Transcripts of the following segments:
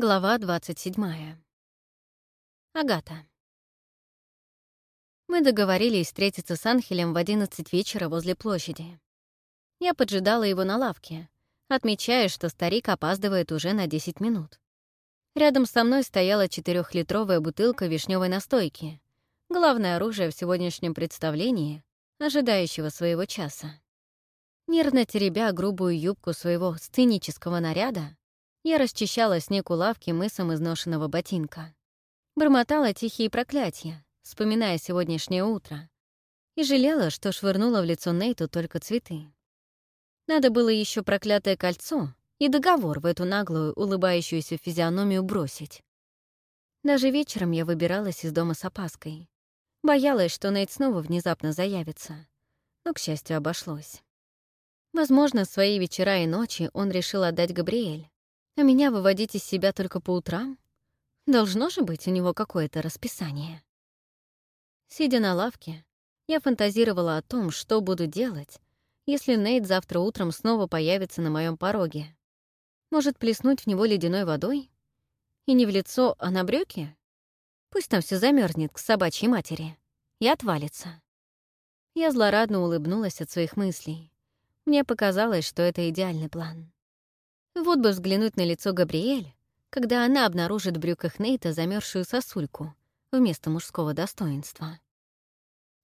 Глава 27. Агата. Мы договорились встретиться с Анхелем в 11 вечера возле площади. Я поджидала его на лавке, отмечая, что старик опаздывает уже на 10 минут. Рядом со мной стояла четырехлитровая бутылка вишневой настойки, главное оружие в сегодняшнем представлении, ожидающего своего часа. Нервно теребя грубую юбку своего сценического наряда, я расчищала снег у лавки мысом изношенного ботинка. Бормотала тихие проклятия, вспоминая сегодняшнее утро. И жалела, что швырнула в лицо Нейту только цветы. Надо было еще проклятое кольцо и договор в эту наглую, улыбающуюся физиономию бросить. Даже вечером я выбиралась из дома с опаской. Боялась, что Нейт снова внезапно заявится. Но, к счастью, обошлось. Возможно, свои вечера и ночи он решил отдать Габриэль а меня выводить из себя только по утрам? Должно же быть у него какое-то расписание. Сидя на лавке, я фантазировала о том, что буду делать, если Нейт завтра утром снова появится на моем пороге. Может, плеснуть в него ледяной водой? И не в лицо, а на брюки? Пусть там все замерзнет к собачьей матери и отвалится. Я злорадно улыбнулась от своих мыслей. Мне показалось, что это идеальный план. Вот бы взглянуть на лицо Габриэль, когда она обнаружит в брюках Нейта замерзшую сосульку вместо мужского достоинства.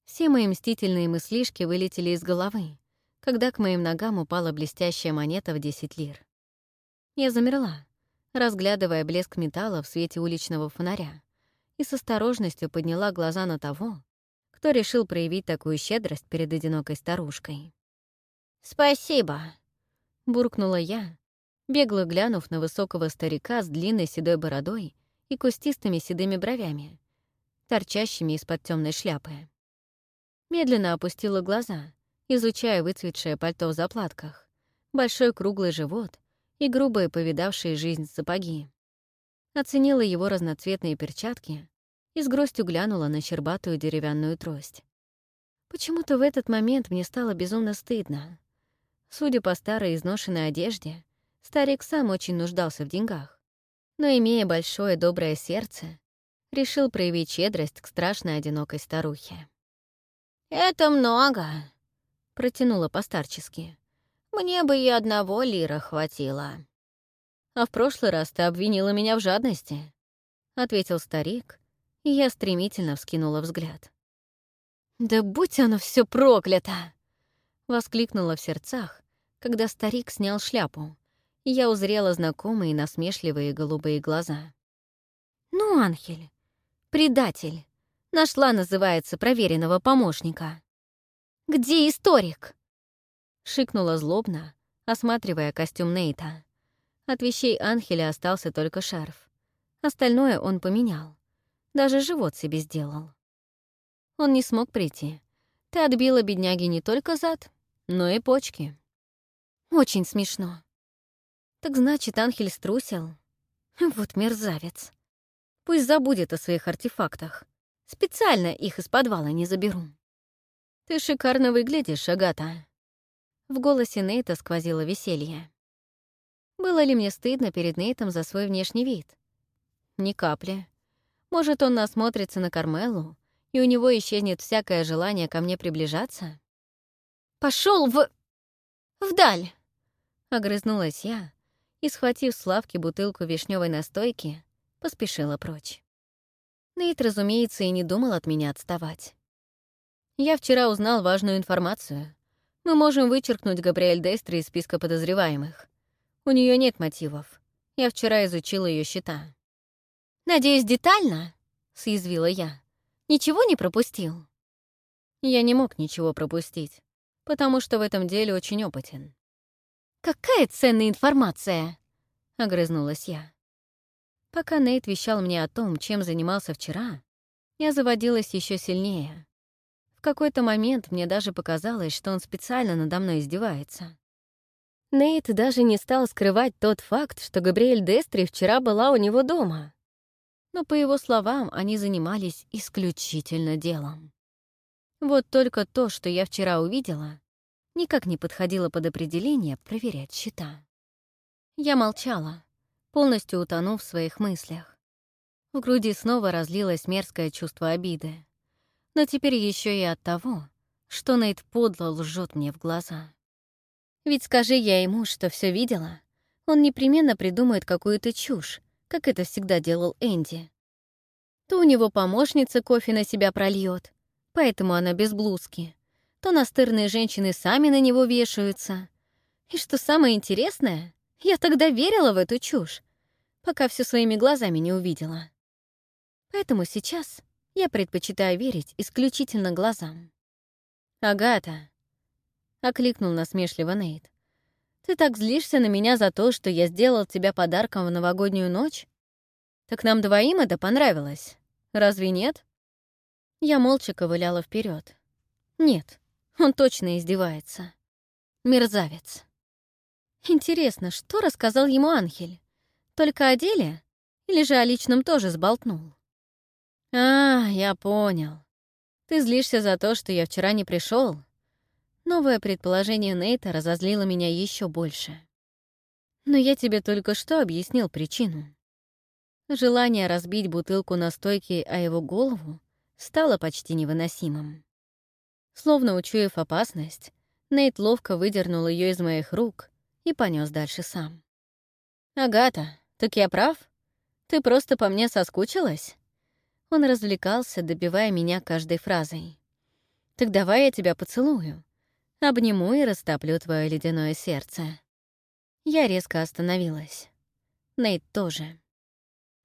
Все мои мстительные мыслишки вылетели из головы, когда к моим ногам упала блестящая монета в 10 лир. Я замерла, разглядывая блеск металла в свете уличного фонаря, и с осторожностью подняла глаза на того, кто решил проявить такую щедрость перед одинокой старушкой. «Спасибо», — буркнула я, бегло глянув на высокого старика с длинной седой бородой и кустистыми седыми бровями, торчащими из-под темной шляпы. Медленно опустила глаза, изучая выцветшее пальто в заплатках, большой круглый живот и грубые повидавшие жизнь сапоги. Оценила его разноцветные перчатки и с грустью глянула на щербатую деревянную трость. Почему-то в этот момент мне стало безумно стыдно. Судя по старой изношенной одежде, Старик сам очень нуждался в деньгах, но, имея большое доброе сердце, решил проявить щедрость к страшной одинокой старухе. «Это много», — протянула постарчески. «Мне бы и одного лира хватило». «А в прошлый раз ты обвинила меня в жадности», — ответил старик, и я стремительно вскинула взгляд. «Да будь оно все проклято!» — воскликнула в сердцах, когда старик снял шляпу, и я узрела знакомые насмешливые голубые глаза. «Ну, Анхель, предатель, нашла, называется, проверенного помощника. Где историк?» Шикнула злобно, осматривая костюм Нейта. От вещей Анхеля остался только шарф. Остальное он поменял. Даже живот себе сделал. Он не смог прийти. Ты отбила бедняги не только зад, но и почки. Очень смешно. Так значит, Анхель струсил? Вот мерзавец. Пусть забудет о своих артефактах. Специально их из подвала не заберу. Ты шикарно выглядишь, Агата. В голосе Нейта сквозило веселье. Было ли мне стыдно перед Нейтом за свой внешний вид? Ни капли. Может, он насмотрится на Кармелу, и у него исчезнет всякое желание ко мне приближаться? Пошел в... вдаль!» — огрызнулась я, и, схватив с лавки бутылку вишневой настойки, поспешила прочь. Нейт, разумеется, и не думал от меня отставать. «Я вчера узнал важную информацию. Мы можем вычеркнуть Габриэль Дестри из списка подозреваемых. У нее нет мотивов. Я вчера изучила ее счета». «Надеюсь, детально?» — съязвила я. «Ничего не пропустил?» Я не мог ничего пропустить, потому что в этом деле очень опытен. «Какая ценная информация!» — огрызнулась я. Пока Нейт вещал мне о том, чем занимался вчера, я заводилась еще сильнее. В какой-то момент мне даже показалось, что он специально надо мной издевается. Нейт даже не стал скрывать тот факт, что Габриэль Дестри вчера была у него дома. Но, по его словам, они занимались исключительно делом. Вот только то, что я вчера увидела, никак не подходило под определение проверять счета. Я молчала, полностью утонув в своих мыслях. В груди снова разлилось мерзкое чувство обиды. Но теперь еще и от того, что Нейт подло лжет мне в глаза. Ведь скажи я ему, что все видела, он непременно придумает какую-то чушь, как это всегда делал Энди. То у него помощница кофе на себя прольет, поэтому она без блузки, то настырные женщины сами на него вешаются. И что самое интересное, я тогда верила в эту чушь, пока все своими глазами не увидела. Поэтому сейчас я предпочитаю верить исключительно глазам. «Агата», — окликнул насмешливо Нейт, «ты так злишься на меня за то, что я сделал тебя подарком в новогоднюю ночь? Так нам двоим это понравилось, разве нет?» Я молча ковыляла вперед. «Нет, он точно издевается. Мерзавец. Интересно, что рассказал ему Анхель? Только о деле? Или же о личном тоже сболтнул? А, я понял. Ты злишься за то, что я вчера не пришел. Новое предположение Нейта разозлило меня еще больше. Но я тебе только что объяснил причину. Желание разбить бутылку настойки о его голову стало почти невыносимым. Словно учуяв опасность, Нейт ловко выдернул ее из моих рук и понес дальше сам. «Агата, так я прав? Ты просто по мне соскучилась?» Он развлекался, добивая меня каждой фразой. «Так давай я тебя поцелую. Обниму и растоплю твое ледяное сердце». Я резко остановилась. Нейт тоже.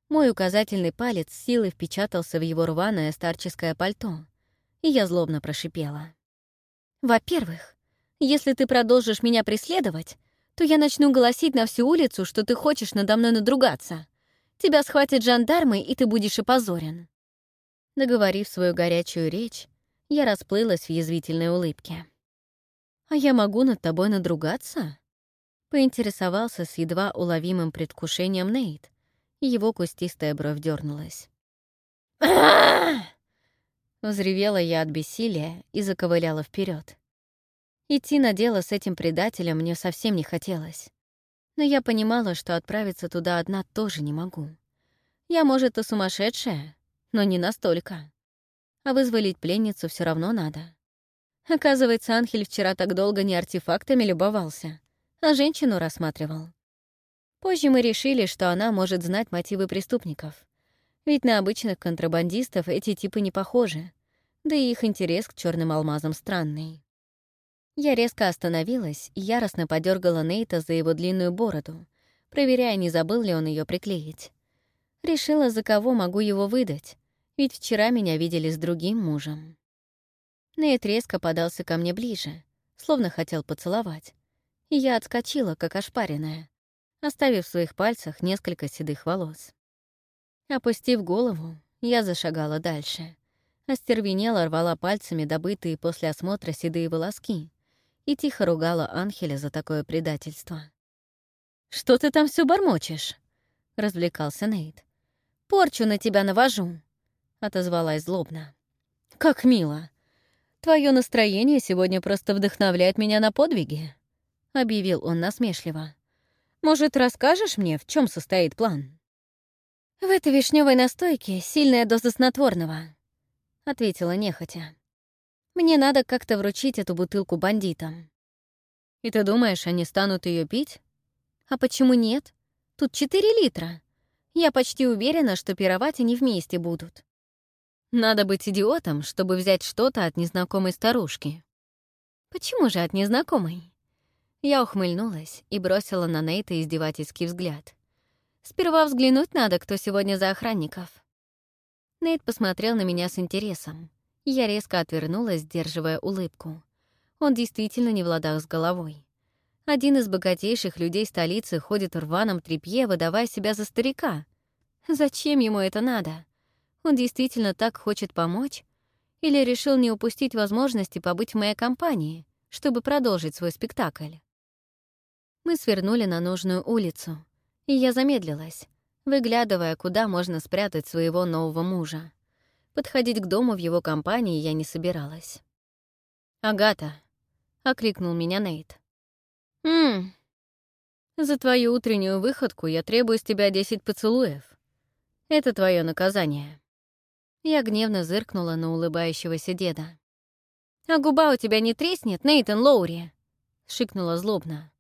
Мой указательный палец силой впечатался в его рваное старческое пальто — и я злобно прошипела. «Во-первых, если ты продолжишь меня преследовать, то я начну голосить на всю улицу, что ты хочешь надо мной надругаться. Тебя схватят жандармы, и ты будешь опозорен». Договорив свою горячую речь, я расплылась в язвительной улыбке. «А я могу над тобой надругаться?» Поинтересовался с едва уловимым предвкушением Нейт, и его кустистая бровь дернулась. Взревела я от бессилия и заковыляла вперед. Идти на дело с этим предателем мне совсем не хотелось. Но я понимала, что отправиться туда одна тоже не могу. Я, может, и сумасшедшая, но не настолько. А вызволить пленницу все равно надо. Оказывается, Анхель вчера так долго не артефактами любовался, а женщину рассматривал. Позже мы решили, что она может знать мотивы преступников. Ведь на обычных контрабандистов эти типы не похожи, да и их интерес к черным алмазам странный. Я резко остановилась и яростно подергала Нейта за его длинную бороду, проверяя, не забыл ли он ее приклеить. Решила, за кого могу его выдать, ведь вчера меня видели с другим мужем. Нейт резко подался ко мне ближе, словно хотел поцеловать, и я отскочила, как ошпаренная, оставив в своих пальцах несколько седых волос. Опустив голову, я зашагала дальше. Остервенела рвала пальцами добытые после осмотра седые волоски и тихо ругала Анхеля за такое предательство. «Что ты там все бормочешь?» — развлекался Нейт. «Порчу на тебя навожу», — отозвалась злобно. «Как мило! Твое настроение сегодня просто вдохновляет меня на подвиги», — объявил он насмешливо. «Может, расскажешь мне, в чем состоит план?» «В этой вишневой настойке сильная доза снотворного», — ответила нехотя. «Мне надо как-то вручить эту бутылку бандитам». «И ты думаешь, они станут ее пить?» «А почему нет? Тут 4 литра. Я почти уверена, что пировать они вместе будут». «Надо быть идиотом, чтобы взять что-то от незнакомой старушки». «Почему же от незнакомой?» Я ухмыльнулась и бросила на Нейта издевательский взгляд — Сперва взглянуть надо, кто сегодня за охранников». Нейт посмотрел на меня с интересом. Я резко отвернулась, сдерживая улыбку. Он действительно не в ладах с головой. Один из богатейших людей столицы ходит в рваном тряпье, выдавая себя за старика. Зачем ему это надо? Он действительно так хочет помочь? Или решил не упустить возможности побыть в моей компании, чтобы продолжить свой спектакль? Мы свернули на нужную улицу и я замедлилась, выглядывая, куда можно спрятать своего нового мужа. Подходить к дому в его компании я не собиралась. «Агата!» — окликнул меня Нейт. «Ммм, за твою утреннюю выходку я требую с тебя десять поцелуев. Это твое наказание». Я гневно зыркнула на улыбающегося деда. «А губа у тебя не треснет, Нейтан Лоури?» — шикнула злобно.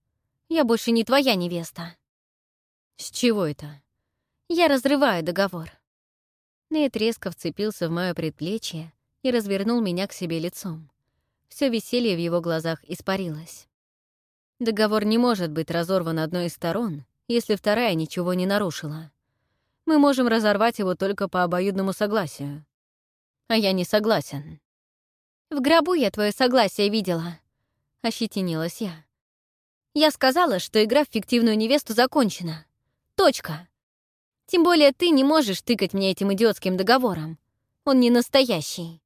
«Я больше не твоя невеста». «С чего это?» «Я разрываю договор». Нейт резко вцепился в мое предплечье и развернул меня к себе лицом. Все веселье в его глазах испарилось. Договор не может быть разорван одной из сторон, если вторая ничего не нарушила. Мы можем разорвать его только по обоюдному согласию. А я не согласен. «В гробу я твое согласие видела», — ощетинилась я. «Я сказала, что игра в фиктивную невесту закончена. Точка. Тем более ты не можешь тыкать мне этим идиотским договором. Он не настоящий.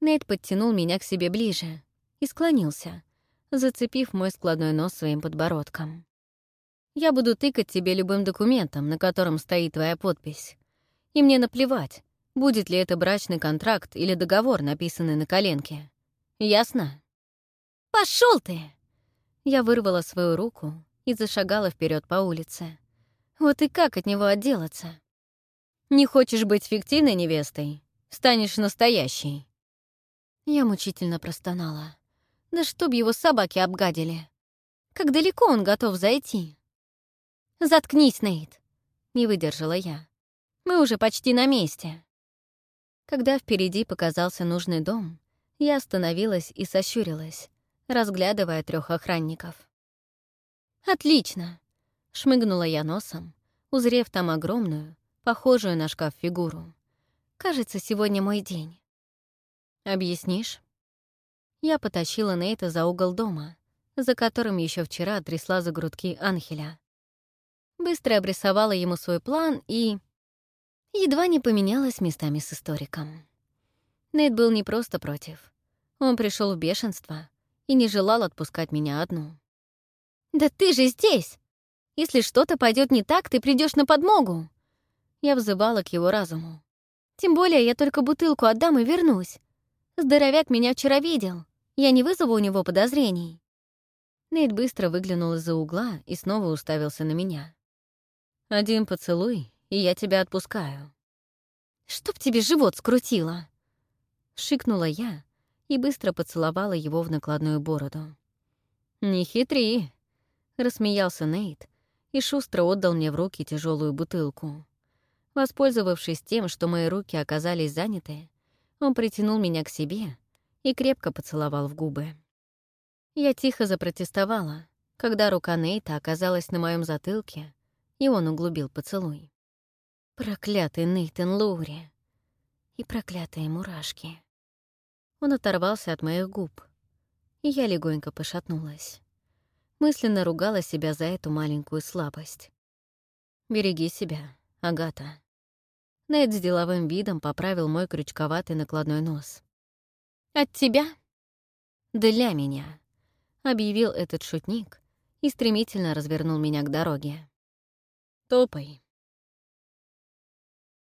Нейт подтянул меня к себе ближе и склонился, зацепив мой складной нос своим подбородком. «Я буду тыкать тебе любым документом, на котором стоит твоя подпись. И мне наплевать, будет ли это брачный контракт или договор, написанный на коленке. Ясно?» «Пошел ты!» Я вырвала свою руку и зашагала вперед по улице. Вот и как от него отделаться? Не хочешь быть фиктивной невестой? Станешь настоящей. Я мучительно простонала. Да чтоб его собаки обгадили. Как далеко он готов зайти? Заткнись, Нейт. Не выдержала я. Мы уже почти на месте. Когда впереди показался нужный дом, я остановилась и сощурилась, разглядывая трех охранников. «Отлично! Шмыгнула я носом, узрев там огромную, похожую на шкаф фигуру. «Кажется, сегодня мой день». «Объяснишь?» Я потащила Нейта за угол дома, за которым еще вчера трясла за грудки Анхеля. Быстро обрисовала ему свой план и... Едва не поменялась местами с историком. Нейт был не просто против. Он пришел в бешенство и не желал отпускать меня одну. «Да ты же здесь! Если что-то пойдет не так, ты придешь на подмогу. Я взывала к его разуму. Тем более я только бутылку отдам и вернусь. Здоровяк меня вчера видел. Я не вызову у него подозрений. Нейт быстро выглянул из-за угла и снова уставился на меня. «Один поцелуй, и я тебя отпускаю». «Чтоб тебе живот скрутило!» Шикнула я и быстро поцеловала его в накладную бороду. «Не хитри!» — рассмеялся Нейт и шустро отдал мне в руки тяжелую бутылку. Воспользовавшись тем, что мои руки оказались заняты, он притянул меня к себе и крепко поцеловал в губы. Я тихо запротестовала, когда рука Нейта оказалась на моем затылке, и он углубил поцелуй. Проклятый Нейтан Лоури и проклятые мурашки. Он оторвался от моих губ, и я легонько пошатнулась мысленно ругала себя за эту маленькую слабость. «Береги себя, Агата». Нед с деловым видом поправил мой крючковатый накладной нос. «От тебя?» «Для меня», — объявил этот шутник и стремительно развернул меня к дороге. «Топай».